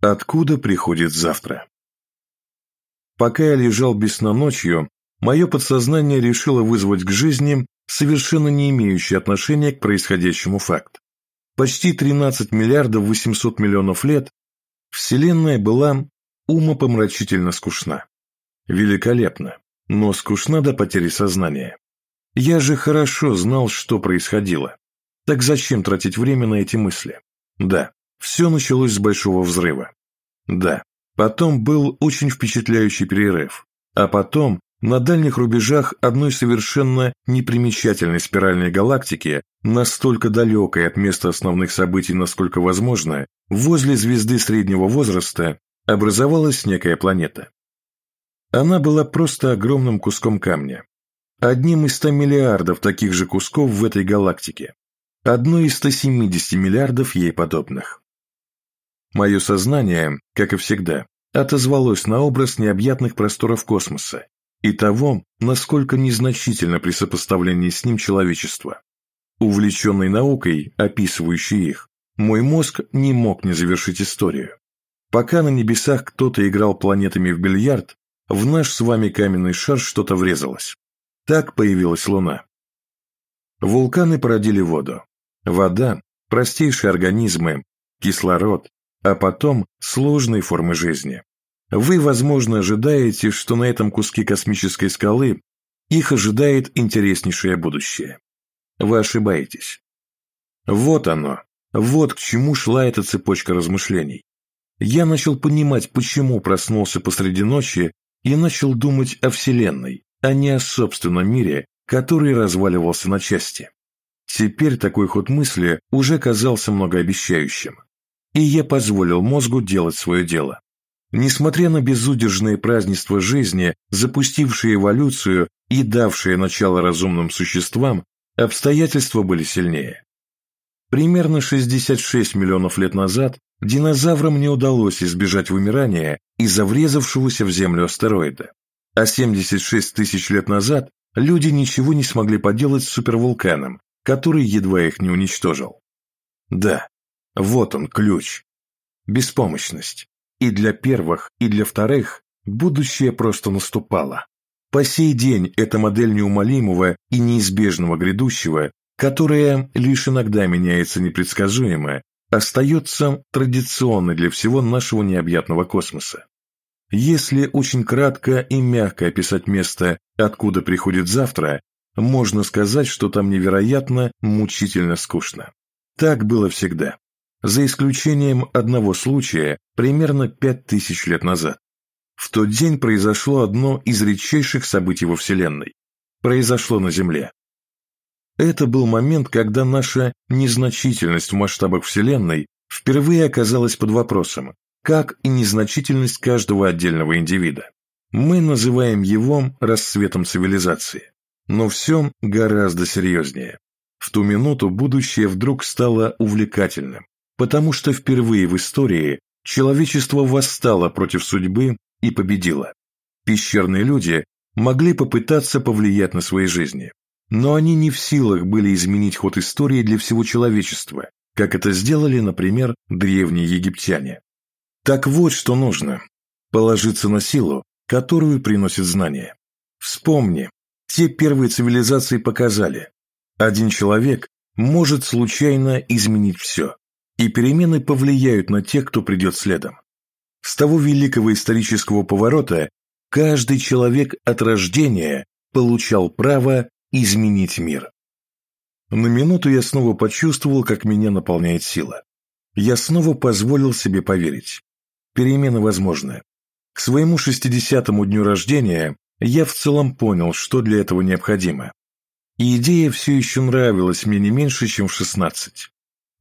Откуда приходит завтра? Пока я лежал без сна ночью, мое подсознание решило вызвать к жизни совершенно не имеющий отношения к происходящему факт. Почти 13 миллиардов 800 миллионов лет Вселенная была умопомрачительно скучна. Великолепно, но скучна до потери сознания. Я же хорошо знал, что происходило. Так зачем тратить время на эти мысли? Да, все началось с большого взрыва. Да, потом был очень впечатляющий перерыв. А потом на дальних рубежах одной совершенно непримечательной спиральной галактики, настолько далекой от места основных событий, насколько возможно, возле звезды среднего возраста образовалась некая планета. Она была просто огромным куском камня, одним из 100 миллиардов таких же кусков в этой галактике, одной из 170 миллиардов ей подобных. Мое сознание, как и всегда, отозвалось на образ необъятных просторов космоса и того, насколько незначительно при сопоставлении с ним человечество. Увлеченный наукой, описывающей их, мой мозг не мог не завершить историю. Пока на небесах кто-то играл планетами в бильярд, в наш с вами каменный шар что-то врезалось. Так появилась Луна. Вулканы породили воду. Вода – простейшие организмы, кислород, а потом сложные формы жизни. Вы, возможно, ожидаете, что на этом куске космической скалы их ожидает интереснейшее будущее. Вы ошибаетесь. Вот оно, вот к чему шла эта цепочка размышлений. Я начал понимать, почему проснулся посреди ночи и начал думать о Вселенной, а не о собственном мире, который разваливался на части. Теперь такой ход мысли уже казался многообещающим. И я позволил мозгу делать свое дело. Несмотря на безудержные празднества жизни, запустившие эволюцию и давшие начало разумным существам, обстоятельства были сильнее. Примерно 66 миллионов лет назад динозаврам не удалось избежать вымирания из-за врезавшегося в Землю астероида, а 76 тысяч лет назад люди ничего не смогли поделать с супервулканом, который едва их не уничтожил. Да, вот он ключ. Беспомощность. И для первых, и для вторых будущее просто наступало. По сей день эта модель неумолимого и неизбежного грядущего, которая лишь иногда меняется непредсказуемо, остается традиционной для всего нашего необъятного космоса. Если очень кратко и мягко описать место, откуда приходит завтра, можно сказать, что там невероятно мучительно скучно. Так было всегда за исключением одного случая примерно пять тысяч лет назад. В тот день произошло одно из редчайших событий во Вселенной. Произошло на Земле. Это был момент, когда наша незначительность в масштабах Вселенной впервые оказалась под вопросом, как и незначительность каждого отдельного индивида. Мы называем его расцветом цивилизации. Но все гораздо серьезнее. В ту минуту будущее вдруг стало увлекательным, потому что впервые в истории человечество восстало против судьбы и победило. Пещерные люди могли попытаться повлиять на свои жизни, но они не в силах были изменить ход истории для всего человечества, как это сделали, например, древние египтяне. Так вот, что нужно – положиться на силу, которую приносит знание. Вспомни, те первые цивилизации показали, один человек может случайно изменить все и перемены повлияют на тех, кто придет следом. С того великого исторического поворота каждый человек от рождения получал право изменить мир. На минуту я снова почувствовал, как меня наполняет сила. Я снова позволил себе поверить. Перемены возможны. К своему 60-му дню рождения я в целом понял, что для этого необходимо. И идея все еще нравилась мне не меньше, чем в 16.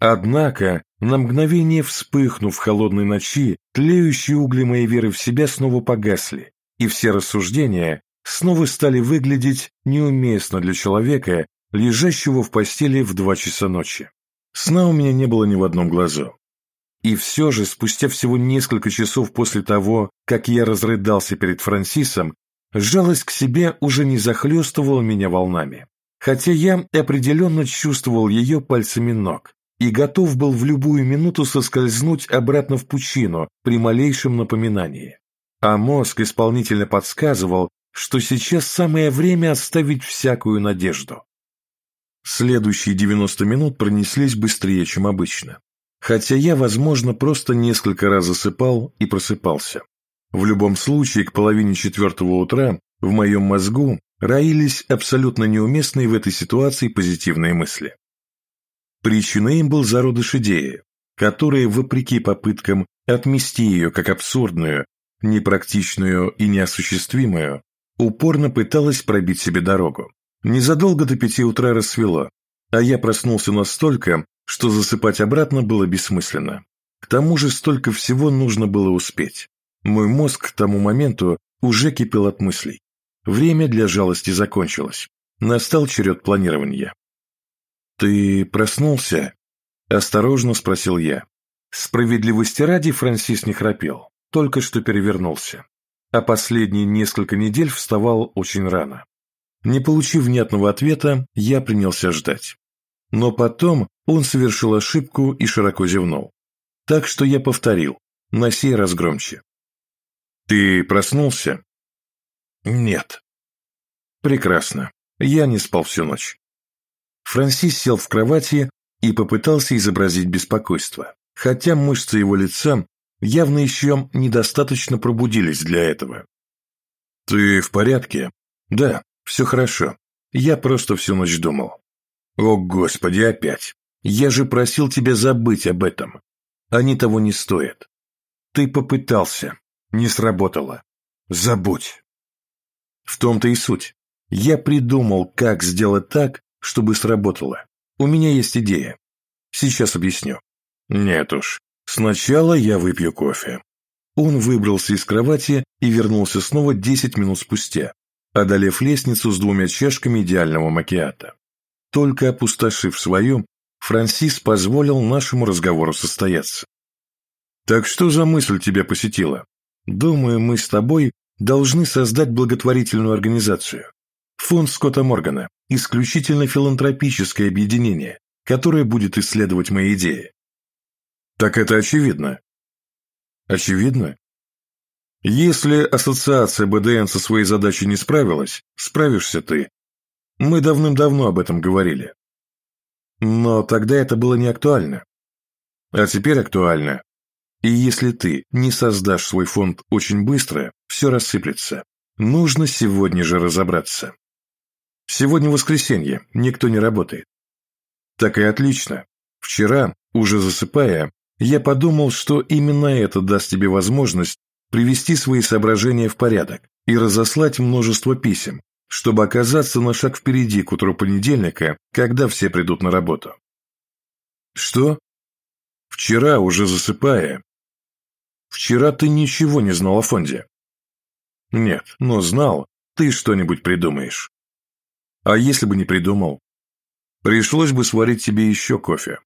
Однако, на мгновение вспыхнув в холодной ночи, тлеющие угли моей веры в себя снова погасли, и все рассуждения снова стали выглядеть неуместно для человека, лежащего в постели в два часа ночи. Сна у меня не было ни в одном глазу. И все же, спустя всего несколько часов после того, как я разрыдался перед Франсисом, жалость к себе уже не захлестывала меня волнами. Хотя я определенно чувствовал ее пальцами ног, и готов был в любую минуту соскользнуть обратно в пучину при малейшем напоминании. А мозг исполнительно подсказывал, что сейчас самое время оставить всякую надежду. Следующие 90 минут пронеслись быстрее, чем обычно. Хотя я, возможно, просто несколько раз засыпал и просыпался. В любом случае, к половине четвертого утра в моем мозгу роились абсолютно неуместные в этой ситуации позитивные мысли. Причиной им был зародыш идеи, которая, вопреки попыткам отмести ее как абсурдную, непрактичную и неосуществимую, упорно пыталась пробить себе дорогу. Незадолго до пяти утра рассвело, а я проснулся настолько, что засыпать обратно было бессмысленно. К тому же столько всего нужно было успеть. Мой мозг к тому моменту уже кипел от мыслей. Время для жалости закончилось. Настал черед планирования. «Ты проснулся?» – осторожно спросил я. Справедливости ради Франсис не храпел, только что перевернулся. А последние несколько недель вставал очень рано. Не получив внятного ответа, я принялся ждать. Но потом он совершил ошибку и широко зевнул. Так что я повторил, на сей раз громче. «Ты проснулся?» «Нет». «Прекрасно. Я не спал всю ночь. Франсис сел в кровати и попытался изобразить беспокойство, хотя мышцы его лица явно еще недостаточно пробудились для этого. «Ты в порядке?» «Да, все хорошо. Я просто всю ночь думал». «О, Господи, опять! Я же просил тебя забыть об этом. Они того не стоят. Ты попытался. Не сработало. Забудь». В том-то и суть. Я придумал, как сделать так, чтобы сработало. У меня есть идея. Сейчас объясню. Нет уж, сначала я выпью кофе. Он выбрался из кровати и вернулся снова 10 минут спустя, одолев лестницу с двумя чашками идеального макиата. Только опустошив свою, Франсис позволил нашему разговору состояться. «Так что за мысль тебя посетила? Думаю, мы с тобой должны создать благотворительную организацию. Фонд Скотта Моргана – исключительно филантропическое объединение, которое будет исследовать мои идеи. Так это очевидно. Очевидно? Если ассоциация БДН со своей задачей не справилась, справишься ты. Мы давным-давно об этом говорили. Но тогда это было не актуально. А теперь актуально. И если ты не создашь свой фонд очень быстро, все рассыплется. Нужно сегодня же разобраться. Сегодня воскресенье, никто не работает. Так и отлично. Вчера, уже засыпая, я подумал, что именно это даст тебе возможность привести свои соображения в порядок и разослать множество писем, чтобы оказаться на шаг впереди к утру понедельника, когда все придут на работу. Что? Вчера, уже засыпая. Вчера ты ничего не знал о фонде. Нет, но знал, ты что-нибудь придумаешь. А если бы не придумал? Пришлось бы сварить тебе еще кофе.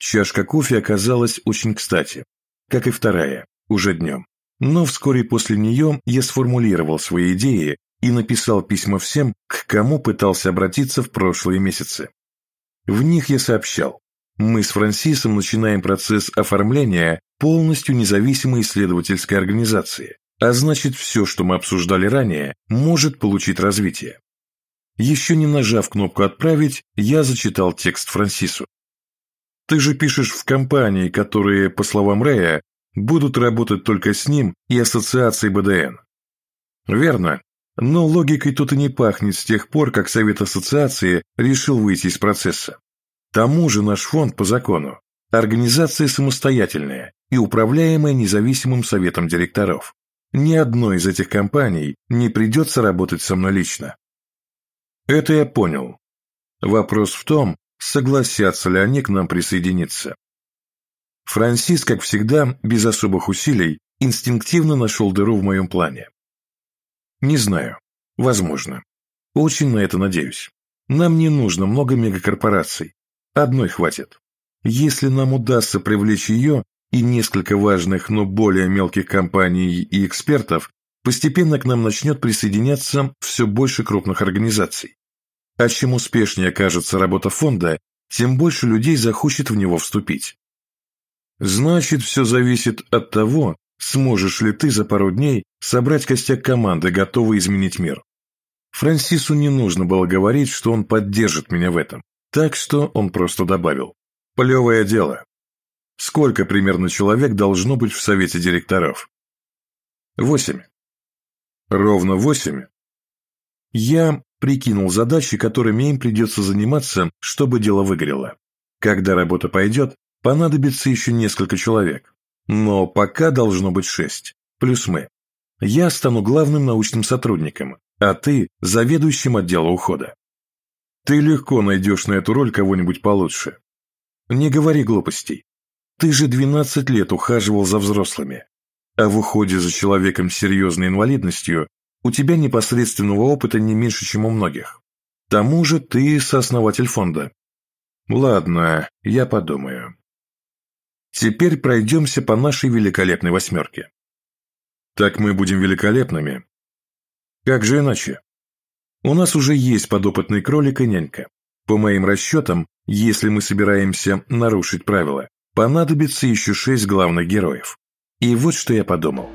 Чашка кофе оказалась очень кстати, как и вторая, уже днем. Но вскоре после нее я сформулировал свои идеи и написал письма всем, к кому пытался обратиться в прошлые месяцы. В них я сообщал, мы с Франсисом начинаем процесс оформления полностью независимой исследовательской организации, а значит все, что мы обсуждали ранее, может получить развитие. Еще не нажав кнопку «Отправить», я зачитал текст Франсису. «Ты же пишешь в компании, которые, по словам Рэя, будут работать только с ним и ассоциацией БДН». «Верно. Но логикой тут и не пахнет с тех пор, как Совет Ассоциации решил выйти из процесса. Тому же наш фонд по закону – организация самостоятельная и управляемая независимым советом директоров. Ни одной из этих компаний не придется работать со мной лично. Это я понял. Вопрос в том, согласятся ли они к нам присоединиться. Франсис, как всегда, без особых усилий, инстинктивно нашел дыру в моем плане. Не знаю. Возможно. Очень на это надеюсь. Нам не нужно много мегакорпораций. Одной хватит. Если нам удастся привлечь ее и несколько важных, но более мелких компаний и экспертов, постепенно к нам начнет присоединяться все больше крупных организаций. А чем успешнее окажется работа фонда, тем больше людей захочет в него вступить. Значит, все зависит от того, сможешь ли ты за пару дней собрать костяк команды, готовый изменить мир. Франсису не нужно было говорить, что он поддержит меня в этом, так что он просто добавил. Плевое дело. Сколько примерно человек должно быть в совете директоров? Восемь. Ровно восемь. Я прикинул задачи, которыми им придется заниматься, чтобы дело выгорело. Когда работа пойдет, понадобится еще несколько человек. Но пока должно быть шесть, плюс мы. Я стану главным научным сотрудником, а ты – заведующим отдела ухода. Ты легко найдешь на эту роль кого-нибудь получше. Не говори глупостей. Ты же 12 лет ухаживал за взрослыми, а в уходе за человеком с серьезной инвалидностью у тебя непосредственного опыта не меньше, чем у многих. К тому же ты сооснователь фонда. Ладно, я подумаю. Теперь пройдемся по нашей великолепной восьмерке. Так мы будем великолепными. Как же иначе? У нас уже есть подопытный кролик и нянька. По моим расчетам, если мы собираемся нарушить правила, понадобится еще шесть главных героев. И вот что я подумал.